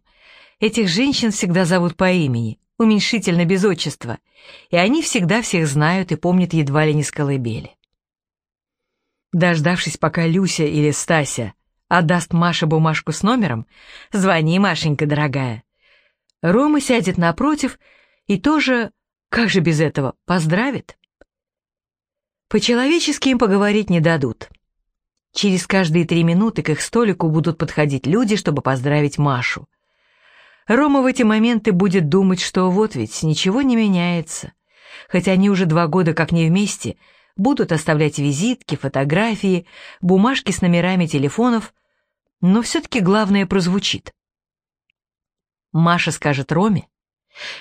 Этих женщин всегда зовут по имени, уменьшительно без отчества, и они всегда всех знают и помнят едва ли не с колыбели. Дождавшись, пока Люся или Стася отдаст Маше бумажку с номером, «Звони, Машенька, дорогая». Рома сядет напротив и тоже, как же без этого, поздравит. По-человечески им поговорить не дадут. Через каждые три минуты к их столику будут подходить люди, чтобы поздравить Машу. Рома в эти моменты будет думать, что вот ведь ничего не меняется. Хотя они уже два года как не вместе, будут оставлять визитки, фотографии, бумажки с номерами телефонов, но все-таки главное прозвучит. Маша скажет Роме,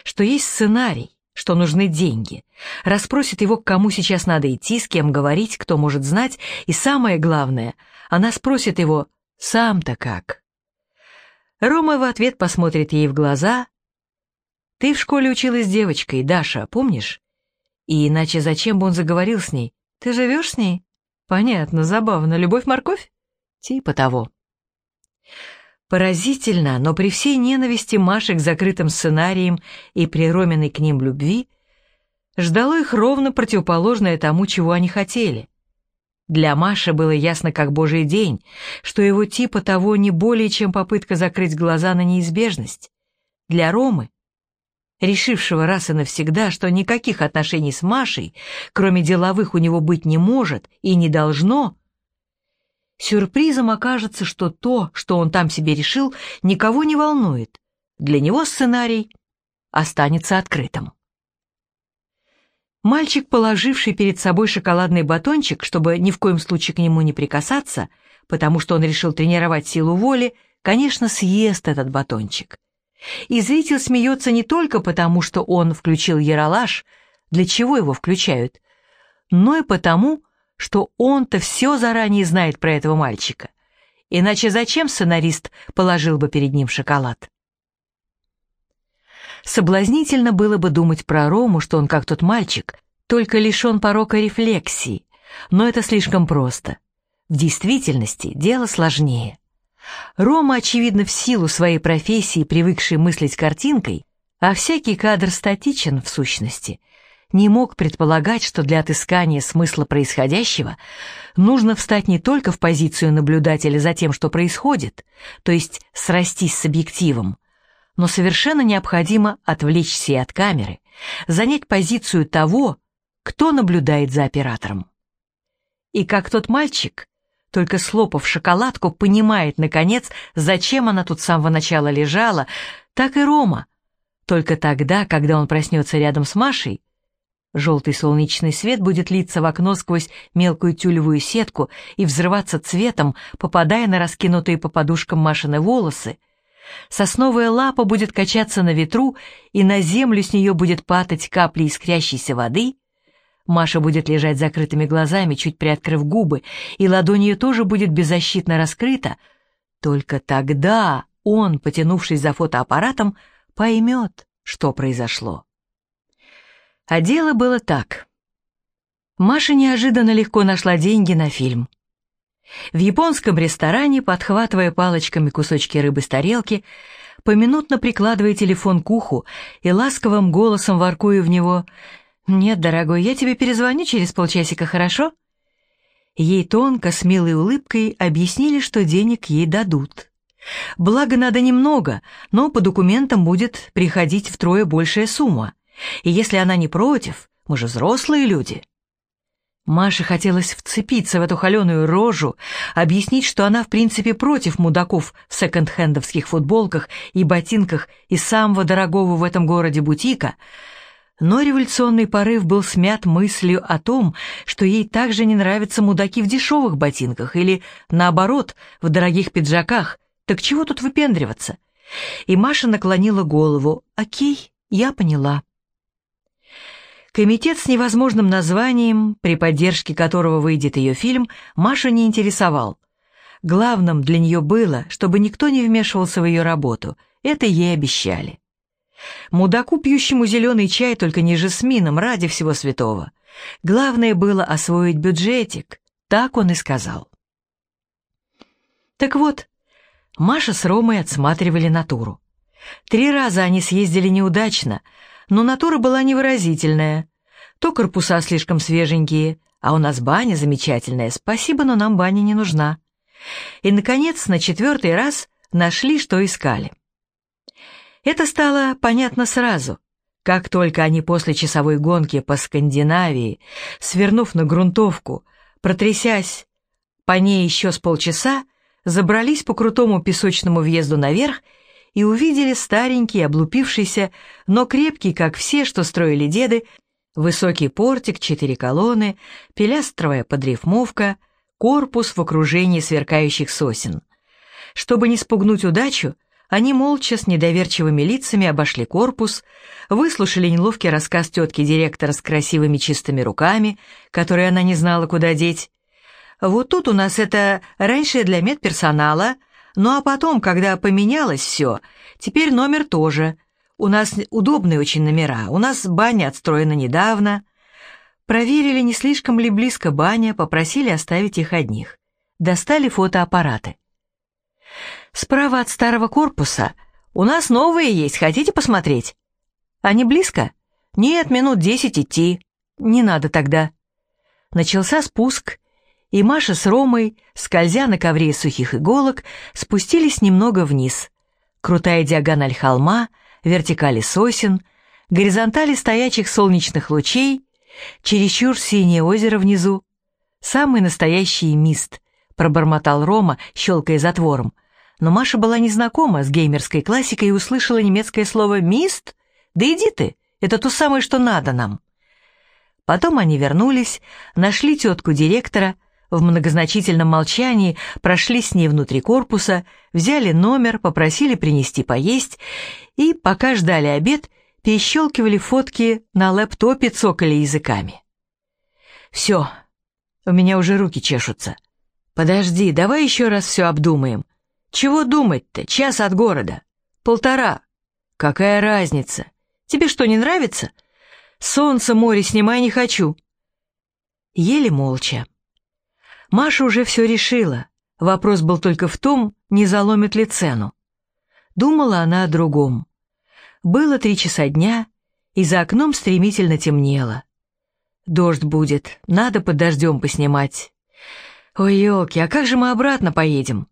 что есть сценарий, что нужны деньги, расспросит его, к кому сейчас надо идти, с кем говорить, кто может знать, и самое главное, она спросит его «сам-то как?». Рома в ответ посмотрит ей в глаза. «Ты в школе училась девочкой, Даша, помнишь? И иначе зачем бы он заговорил с ней? Ты живешь с ней? Понятно, забавно. Любовь-морковь? Типа того». Поразительно, но при всей ненависти Маши к закрытым сценариям и прироменной к ним любви, ждало их ровно противоположное тому, чего они хотели. Для Маши было ясно как божий день, что его типа того не более, чем попытка закрыть глаза на неизбежность. Для Ромы, решившего раз и навсегда, что никаких отношений с Машей, кроме деловых, у него быть не может и не должно, Сюрпризом окажется, что то, что он там себе решил, никого не волнует. Для него сценарий останется открытым. Мальчик, положивший перед собой шоколадный батончик, чтобы ни в коем случае к нему не прикасаться, потому что он решил тренировать силу воли, конечно, съест этот батончик. И зритель смеется не только потому, что он включил яролаж, для чего его включают, но и потому, что он-то все заранее знает про этого мальчика. Иначе зачем сценарист положил бы перед ним шоколад? Соблазнительно было бы думать про Рому, что он как тот мальчик, только лишен порока рефлексии, но это слишком просто. В действительности дело сложнее. Рома, очевидно, в силу своей профессии, привыкший мыслить картинкой, а всякий кадр статичен в сущности – не мог предполагать, что для отыскания смысла происходящего нужно встать не только в позицию наблюдателя за тем, что происходит, то есть срастись с объективом, но совершенно необходимо отвлечься и от камеры, занять позицию того, кто наблюдает за оператором. И как тот мальчик, только слопав шоколадку, понимает, наконец, зачем она тут с самого начала лежала, так и Рома. Только тогда, когда он проснется рядом с Машей, Желтый солнечный свет будет литься в окно сквозь мелкую тюлевую сетку и взрываться цветом, попадая на раскинутые по подушкам Машины волосы. Сосновая лапа будет качаться на ветру, и на землю с нее будет падать капли искрящейся воды. Маша будет лежать закрытыми глазами, чуть приоткрыв губы, и ладонь ее тоже будет беззащитно раскрыта. Только тогда он, потянувшись за фотоаппаратом, поймет, что произошло. А дело было так. Маша неожиданно легко нашла деньги на фильм. В японском ресторане, подхватывая палочками кусочки рыбы с тарелки, поминутно прикладывая телефон к уху и ласковым голосом воркую в него «Нет, дорогой, я тебе перезвоню через полчасика, хорошо?» Ей тонко, с милой улыбкой объяснили, что денег ей дадут. Благо надо немного, но по документам будет приходить втрое большая сумма. И если она не против, мы же взрослые люди. Маше хотелось вцепиться в эту холеную рожу, объяснить, что она в принципе против мудаков в секонд-хендовских футболках и ботинках из самого дорогого в этом городе бутика, но революционный порыв был смят мыслью о том, что ей также не нравятся мудаки в дешевых ботинках или, наоборот, в дорогих пиджаках. Так чего тут выпендриваться? И Маша наклонила голову. «Окей, я поняла». Комитет с невозможным названием, при поддержке которого выйдет ее фильм, Машу не интересовал. Главным для нее было, чтобы никто не вмешивался в ее работу. Это ей обещали. Мудаку, пьющему зеленый чай, только не жасмином, ради всего святого. Главное было освоить бюджетик, так он и сказал. Так вот, Маша с Ромой отсматривали натуру. Три раза они съездили неудачно — но натура была невыразительная. То корпуса слишком свеженькие, а у нас баня замечательная, спасибо, но нам баня не нужна. И, наконец, на четвертый раз нашли, что искали. Это стало понятно сразу. Как только они после часовой гонки по Скандинавии, свернув на грунтовку, протрясясь по ней еще с полчаса, забрались по крутому песочному въезду наверх и увидели старенький, облупившийся, но крепкий, как все, что строили деды, высокий портик, четыре колонны, пилястровая подрифмовка, корпус в окружении сверкающих сосен. Чтобы не спугнуть удачу, Они молча, с недоверчивыми лицами обошли корпус, выслушали неловкий рассказ тетки директора с красивыми чистыми руками, которые она не знала, куда деть. Вот тут у нас это раньше для медперсонала, ну а потом, когда поменялось все, теперь номер тоже. У нас удобные очень номера, у нас баня отстроена недавно. Проверили, не слишком ли близко баня, попросили оставить их одних. Достали фотоаппараты. Справа от старого корпуса у нас новые есть, хотите посмотреть? Они близко? Нет, минут десять идти. Не надо тогда. Начался спуск, и Маша с Ромой, скользя на ковре сухих иголок, спустились немного вниз. Крутая диагональ холма, вертикали сосен, горизонтали стоячих солнечных лучей, чересчур синее озеро внизу. Самый настоящий мист, пробормотал Рома, щелкая затвором. Но Маша была незнакома с геймерской классикой и услышала немецкое слово «мист». «Да иди ты, это то самое, что надо нам». Потом они вернулись, нашли тетку директора, в многозначительном молчании прошли с ней внутри корпуса, взяли номер, попросили принести поесть и, пока ждали обед, перещелкивали фотки на лэптопе, цокали языками. «Все, у меня уже руки чешутся. Подожди, давай еще раз все обдумаем. Чего думать-то? Час от города. Полтора. Какая разница? Тебе что, не нравится? Солнце, море снимай не хочу». Еле молча. Маша уже все решила. Вопрос был только в том, не заломит ли цену. Думала она о другом. Было три часа дня, и за окном стремительно темнело. Дождь будет, надо под дождем поснимать. Ой, елки, а как же мы обратно поедем?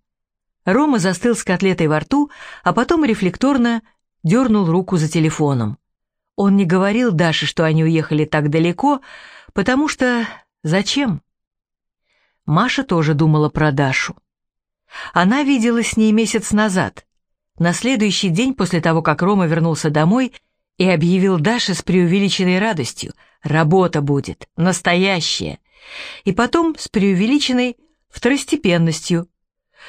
Рома застыл с котлетой во рту, а потом рефлекторно дернул руку за телефоном. Он не говорил Даше, что они уехали так далеко, потому что... Зачем? Маша тоже думала про Дашу. Она виделась с ней месяц назад, на следующий день после того, как Рома вернулся домой и объявил Даше с преувеличенной радостью «Работа будет, настоящая», и потом с преувеличенной второстепенностью,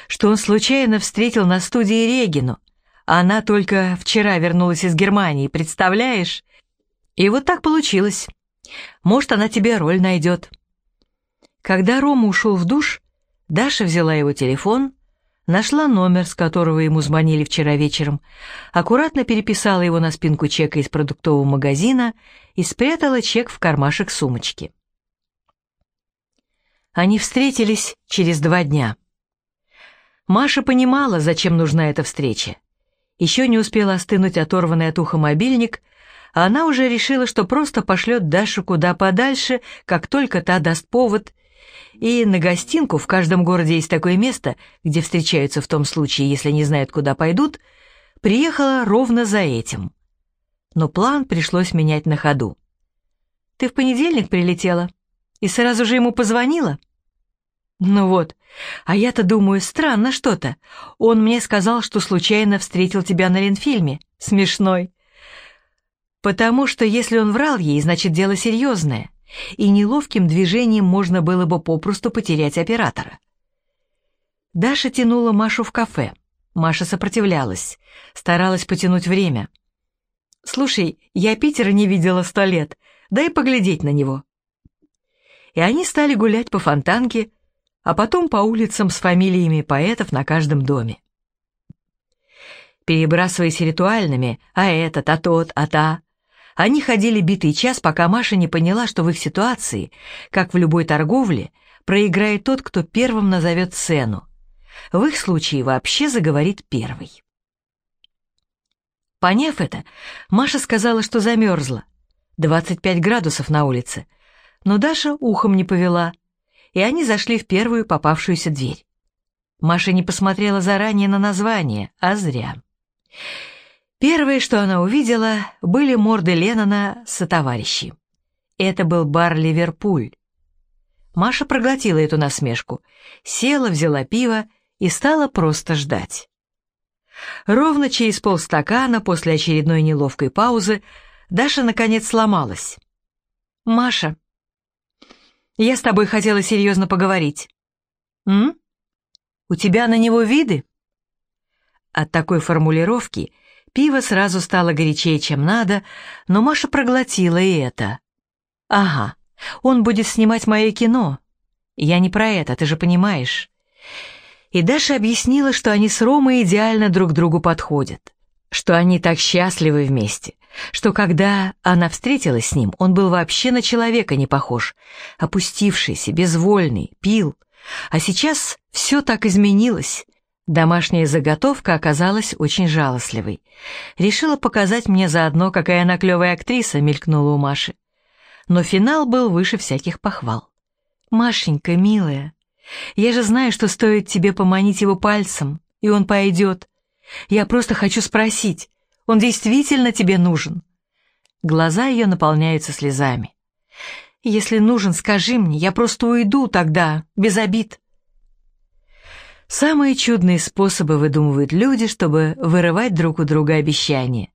что он случайно встретил на студии Регину, а она только вчера вернулась из Германии, представляешь? И вот так получилось. Может, она тебе роль найдет. Когда Рома ушел в душ, Даша взяла его телефон, нашла номер, с которого ему звонили вчера вечером, аккуратно переписала его на спинку чека из продуктового магазина и спрятала чек в кармашек сумочки. Они встретились через два дня. Маша понимала, зачем нужна эта встреча. Еще не успела остынуть оторванный от уха мобильник, а она уже решила, что просто пошлет Дашу куда подальше, как только та даст повод, и на гостинку в каждом городе есть такое место, где встречаются в том случае, если не знают, куда пойдут, приехала ровно за этим. Но план пришлось менять на ходу. «Ты в понедельник прилетела и сразу же ему позвонила?» «Ну вот, а я-то думаю, странно что-то. Он мне сказал, что случайно встретил тебя на Ленфильме. Смешной». «Потому что если он врал ей, значит, дело серьезное и неловким движением можно было бы попросту потерять оператора. Даша тянула Машу в кафе. Маша сопротивлялась, старалась потянуть время. «Слушай, я Питера не видела сто лет, дай поглядеть на него». И они стали гулять по фонтанке, а потом по улицам с фамилиями поэтов на каждом доме. Перебрасываясь ритуальными «а этот, а тот, а та», они ходили битый час, пока Маша не поняла, что в их ситуации, как в любой торговле, проиграет тот, кто первым назовет цену. В их случае вообще заговорит первый. Поняв это, Маша сказала, что замерзла. 25 градусов на улице. Но Даша ухом не повела, и они зашли в первую попавшуюся дверь. Маша не посмотрела заранее на название, а зря. Первое, что она увидела, были морды Леннона сотоварищей. Это был бар «Ливерпуль». Маша проглотила эту насмешку, села, взяла пиво и стала просто ждать. Ровно через полстакана после очередной неловкой паузы Даша наконец сломалась. «Маша, я с тобой хотела серьезно поговорить». «М? У тебя на него виды?» От такой формулировки пиво сразу стало горячее, чем надо, но Маша проглотила и это. «Ага, он будет снимать мое кино. Я не про это, ты же понимаешь». И Даша объяснила, что они с Ромой идеально друг другу подходят, что они так счастливы вместе, что когда она встретилась с ним, он был вообще на человека не похож, опустившийся, безвольный, пил. А сейчас все так изменилось. Домашняя заготовка оказалась очень жалостливой. Решила показать мне заодно, какая она клевая актриса, мелькнула у Маши. Но финал был выше всяких похвал. «Машенька, милая, я же знаю, что стоит тебе поманить его пальцем, и он пойдет. Я просто хочу спросить, он действительно тебе нужен?» Глаза ее наполняются слезами. «Если нужен, скажи мне, я просто уйду тогда, без обид». Самые чудные способы выдумывают люди, чтобы вырывать друг у друга обещания.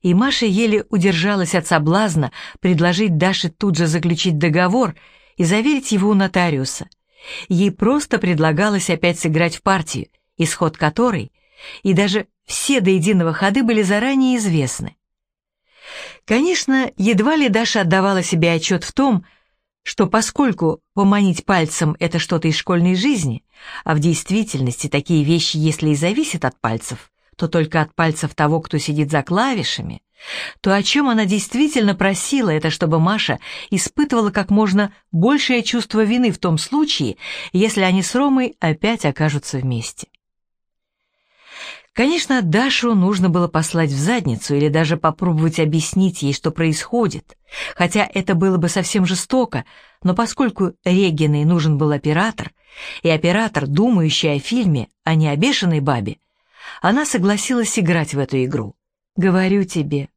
И Маша еле удержалась от соблазна предложить Даше тут же заключить договор и заверить его у нотариуса. Ей просто предлагалось опять сыграть в партию, исход которой и даже все до единого ходы были заранее известны. Конечно, едва ли Даша отдавала себе отчет в том, что поскольку поманить пальцем — это что-то из школьной жизни, а в действительности такие вещи, если и зависят от пальцев, то только от пальцев того, кто сидит за клавишами, то о чем она действительно просила, это чтобы Маша испытывала как можно большее чувство вины в том случае, если они с Ромой опять окажутся вместе. Конечно, Дашу нужно было послать в задницу или даже попробовать объяснить ей, что происходит, хотя это было бы совсем жестоко, но поскольку Региной нужен был оператор, и оператор, думающий о фильме, а не о бешеной бабе, она согласилась играть в эту игру. Говорю тебе,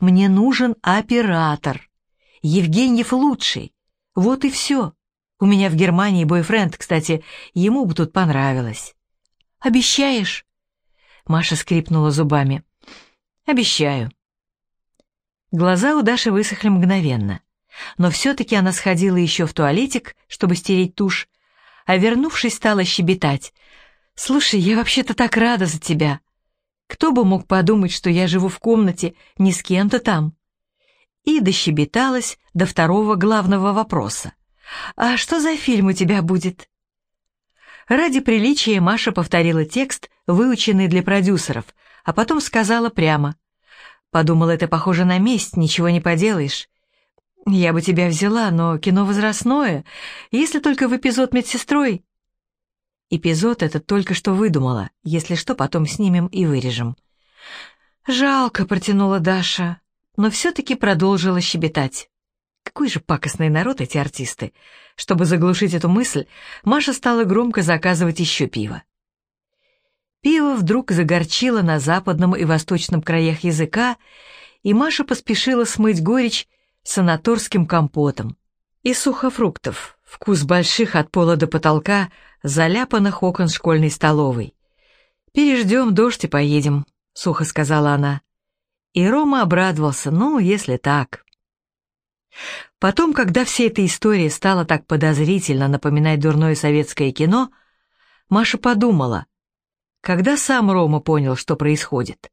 мне нужен оператор. Евгеньев лучший. Вот и все. У меня в Германии бойфренд, кстати, ему бы тут понравилось. Обещаешь? Маша скрипнула зубами. «Обещаю». Глаза у Даши высохли мгновенно, но все-таки она сходила еще в туалетик, чтобы стереть тушь, а вернувшись, стала щебетать. «Слушай, я вообще-то так рада за тебя. Кто бы мог подумать, что я живу в комнате не с кем-то там?» И дощебеталась до второго главного вопроса. «А что за фильм у тебя будет?» Ради приличия Маша повторила текст, выученный для продюсеров, а потом сказала прямо. «Подумала, это похоже на месть, ничего не поделаешь. Я бы тебя взяла, но кино возрастное, если только в эпизод медсестрой». Эпизод этот только что выдумала, если что, потом снимем и вырежем. «Жалко», — протянула Даша, но все-таки продолжила щебетать. Какой же пакостный народ эти артисты. Чтобы заглушить эту мысль, Маша стала громко заказывать еще пиво. Пиво вдруг загорчило на западном и восточном краях языка, и Маша поспешила смыть горечь санаторским компотом. И сухофруктов, вкус больших от пола до потолка, заляпанных окон школьной столовой. «Переждем дождь и поедем», — сухо сказала она. И Рома обрадовался, ну, если так. Потом, когда вся эта история стала так подозрительно напоминать дурное советское кино, Маша подумала, когда сам Рома понял, что происходит.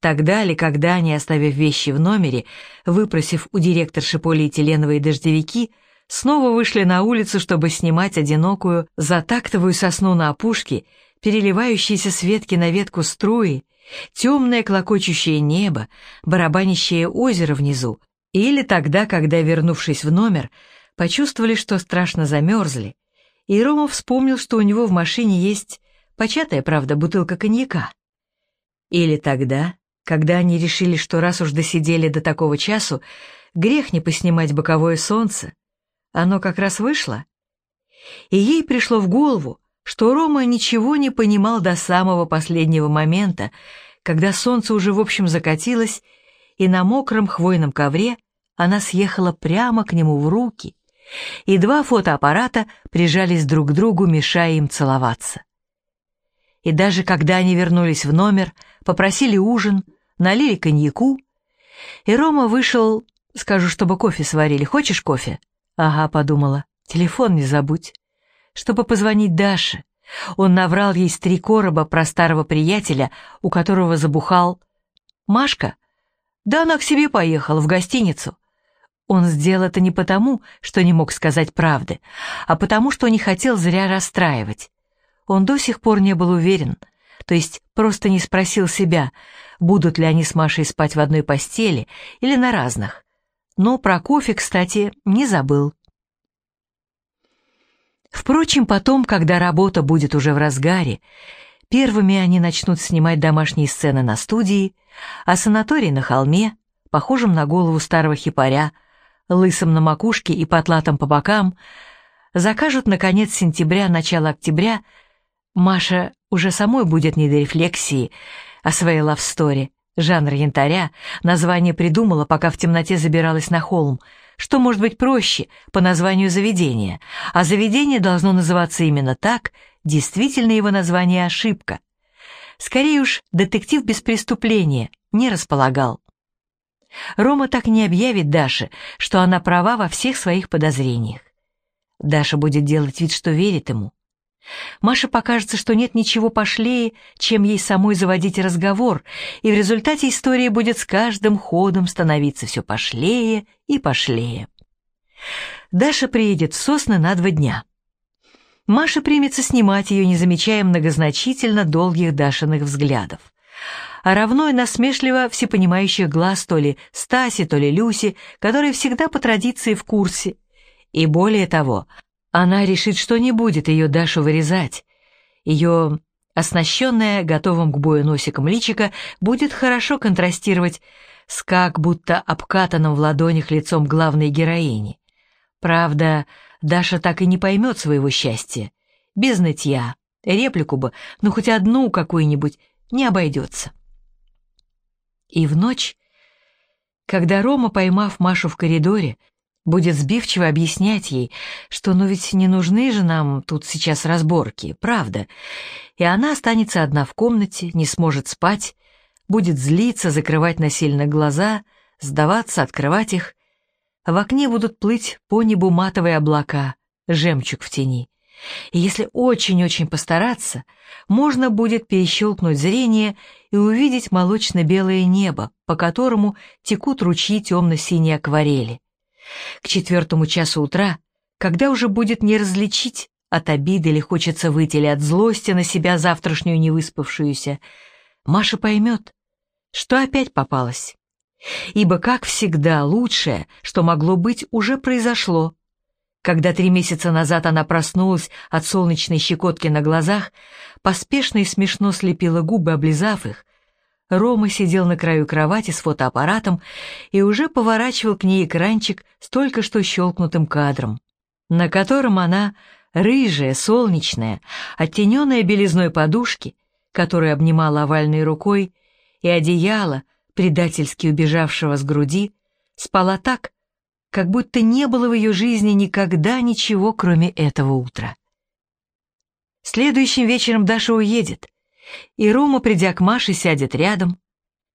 Тогда ли, когда они, оставив вещи в номере, выпросив у директорши полиэтиленовые дождевики, снова вышли на улицу, чтобы снимать одинокую, затактовую сосну на опушке, переливающиеся с ветки на ветку струи, темное клокочущее небо, барабанящее озеро внизу, или тогда, когда, вернувшись в номер, почувствовали, что страшно замерзли, и Рома вспомнил, что у него в машине есть початая, правда, бутылка коньяка. Или тогда, когда они решили, что раз уж досидели до такого часу, грех не поснимать боковое солнце, оно как раз вышло. И ей пришло в голову, что Рома ничего не понимал до самого последнего момента, когда солнце уже в общем закатилось, и на мокром хвойном ковре она съехала прямо к нему в руки, и два фотоаппарата прижались друг к другу, мешая им целоваться. И даже когда они вернулись в номер, попросили ужин, налили коньяку, и Рома вышел, скажу, чтобы кофе сварили. Хочешь кофе? Ага, подумала, телефон не забудь. Чтобы позвонить Даше, Он наврал ей с три короба про старого приятеля, у которого забухал. «Машка?» «Да она к себе поехала, в гостиницу». Он сделал это не потому, что не мог сказать правды, а потому, что не хотел зря расстраивать. Он до сих пор не был уверен, то есть просто не спросил себя, будут ли они с Машей спать в одной постели или на разных. Но про кофе, кстати, не забыл. Впрочем, потом, когда работа будет уже в разгаре, первыми они начнут снимать домашние сцены на студии, а санаторий на холме, похожем на голову старого хипаря, лысым на макушке и потлатом по бокам, закажут на конец сентября, начало октября, Маша уже самой будет не до рефлексии о своей лавсторе. Жанр янтаря название придумала, пока в темноте забиралась на холм. Что может быть проще по названию заведения? А заведение должно называться именно так, действительно его название ошибка. Скорее уж, детектив без преступления не располагал. Рома так не объявит Даше, что она права во всех своих подозрениях. Даша будет делать вид, что верит ему. Маше покажется, что нет ничего пошлее, чем ей самой заводить разговор, и в результате история будет с каждым ходом становиться все пошлее и пошлее. Даша приедет в Сосны на два дня. Маша примется снимать ее, не замечая многозначительно долгих Дашиных взглядов а равно и насмешливо всепонимающих глаз то ли Стаси, то ли Люси, которые всегда по традиции в курсе. И более того, она решит, что не будет ее Дашу вырезать. Ее оснащенная готовым к бою носиком личика будет хорошо контрастировать с как будто обкатанным в ладонях лицом главной героини. Правда, Даша так и не поймет своего счастья. Без нытья, реплику бы, ну хоть одну какую-нибудь, не обойдется. И в ночь, когда Рома, поймав Машу в коридоре, будет сбивчиво объяснять ей, что ну ведь не нужны же нам тут сейчас разборки, правда, и она останется одна в комнате, не сможет спать, будет злиться, закрывать насильно глаза, сдаваться, открывать их. В окне будут плыть по небу матовые облака, жемчуг в тени. И если очень-очень постараться, можно будет перещелкнуть зрение и увидеть молочно-белое небо, по которому текут ручьи темно-синей акварели. К четвертому часу утра, когда уже будет не различить, от обиды или хочется выйти или от злости на себя завтрашнюю невыспавшуюся, Маша поймет, что опять попалась. Ибо, как всегда, лучшее, что могло быть, уже произошло. Когда три месяца назад она проснулась от солнечной щекотки на глазах, поспешно и смешно слепила губы, облизав их, Рома сидел на краю кровати с фотоаппаратом и уже поворачивал к ней экранчик с только что щелкнутым кадром, на котором она, рыжая, солнечная, оттененная белизной подушки, которую обнимала овальной рукой, и одеяло, предательски убежавшего с груди, спала так, как будто не было в ее жизни никогда ничего, кроме этого утра. Следующим вечером Даша уедет, и Рома, придя к Маше, сядет рядом,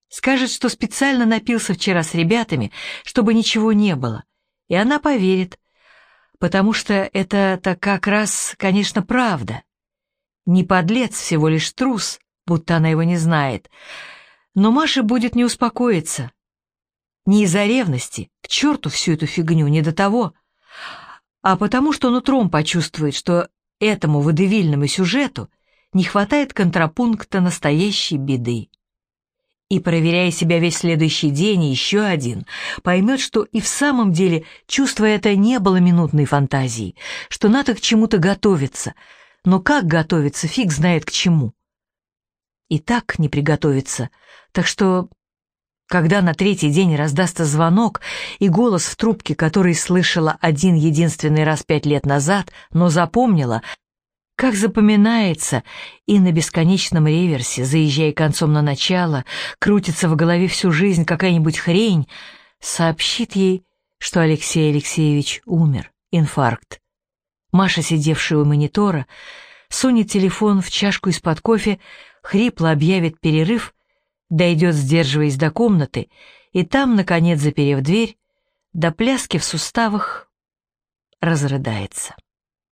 скажет, что специально напился вчера с ребятами, чтобы ничего не было, и она поверит, потому что это-то как раз, конечно, правда. Не подлец, всего лишь трус, будто она его не знает, но Маша будет не успокоиться, не из-за ревности, к черту всю эту фигню, не до того, а потому что нутром почувствует, что этому водевильному сюжету не хватает контрапункта настоящей беды. И, проверяя себя весь следующий день и еще один, поймет, что и в самом деле чувство это не было минутной фантазией, что надо к чему-то готовиться, но как готовиться, фиг знает к чему. И так не приготовиться, так что когда на третий день раздастся звонок, и голос в трубке, который слышала один единственный раз пять лет назад, но запомнила, как запоминается, и на бесконечном реверсе, заезжая концом на начало, крутится в голове всю жизнь какая-нибудь хрень, сообщит ей, что Алексей Алексеевич умер, инфаркт. Маша, сидевшая у монитора, сунет телефон в чашку из-под кофе, хрипло объявит перерыв дойдет, сдерживаясь до комнаты, и там, наконец, заперев дверь, до пляски в суставах разрыдается.